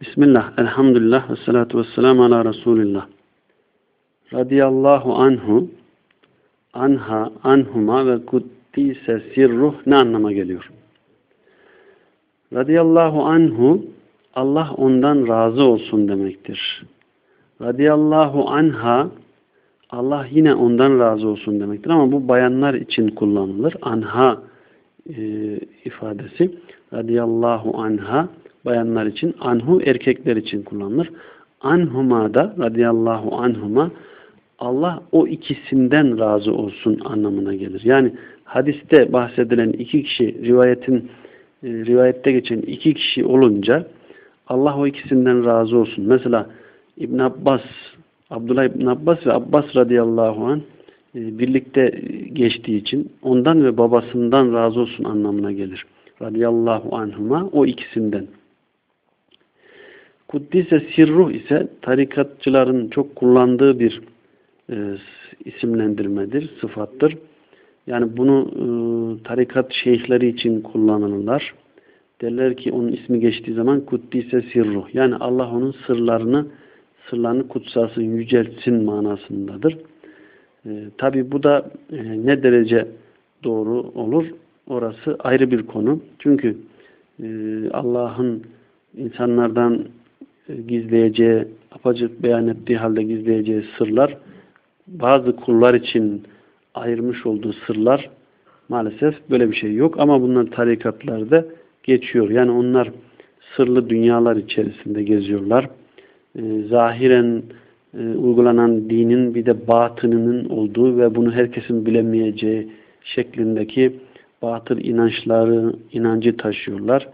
Bismillah, elhamdülillah ve salatu ve selamu ala Resulillah. Radiyallahu anhu, anha, anhuma ve kuddise sirruh ne anlama geliyor? Radiyallahu anhu, Allah ondan razı olsun demektir. Radiyallahu anha, Allah yine ondan razı olsun demektir. Ama bu bayanlar için kullanılır. Anha e, ifadesi. Radiyallahu anha, bayanlar için, anhu erkekler için kullanılır. Anhuma da radıyallahu anhuma Allah o ikisinden razı olsun anlamına gelir. Yani hadiste bahsedilen iki kişi rivayetin e, rivayette geçen iki kişi olunca Allah o ikisinden razı olsun. Mesela İbn Abbas, Abdullah İbn Abbas ve Abbas radıyallahu an e, birlikte geçtiği için ondan ve babasından razı olsun anlamına gelir. Radıyallahu anhuma o ikisinden. Kuddise sirruh ise tarikatçıların çok kullandığı bir e, isimlendirmedir, sıfattır. Yani bunu e, tarikat şeyhleri için kullanırlar. Derler ki onun ismi geçtiği zaman kuddise sirruh. Yani Allah onun sırlarını sırlarını kutsasın, yüceltsin manasındadır. E, Tabi bu da e, ne derece doğru olur? Orası ayrı bir konu. Çünkü e, Allah'ın insanlardan gizleyeceği, apacık beyan ettiği halde gizleyeceği sırlar, bazı kullar için ayırmış olduğu sırlar maalesef böyle bir şey yok. Ama bunlar tarikatlarda geçiyor. Yani onlar sırlı dünyalar içerisinde geziyorlar. Ee, zahiren e, uygulanan dinin bir de batınının olduğu ve bunu herkesin bilemeyeceği şeklindeki batıl inançları, inancı taşıyorlar.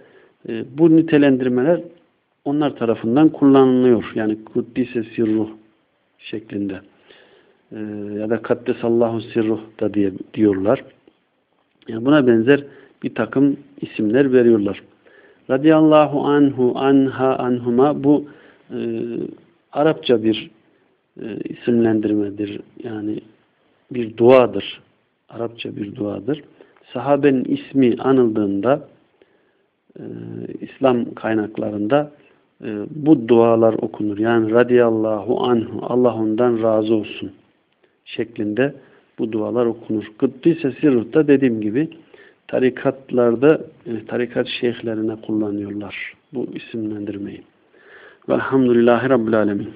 E, bu nitelendirmeler onlar tarafından kullanılıyor. Yani kuddise sirruh şeklinde. Ee, ya da kaddesallahu sirruh da diye diyorlar. Yani buna benzer bir takım isimler veriyorlar. Radiyallahu anhu, anha, anhuma bu e, Arapça bir e, isimlendirmedir. Yani bir duadır. Arapça bir duadır. Sahabenin ismi anıldığında e, İslam kaynaklarında bu dualar okunur. Yani radiyallahu anhu Allah ondan razı olsun şeklinde bu dualar okunur. Kıddise sirruhta dediğim gibi tarikatlarda e, tarikat şeyhlerine kullanıyorlar bu isimlendirmeyi. Velhamdülillahi Rabbil Alemin.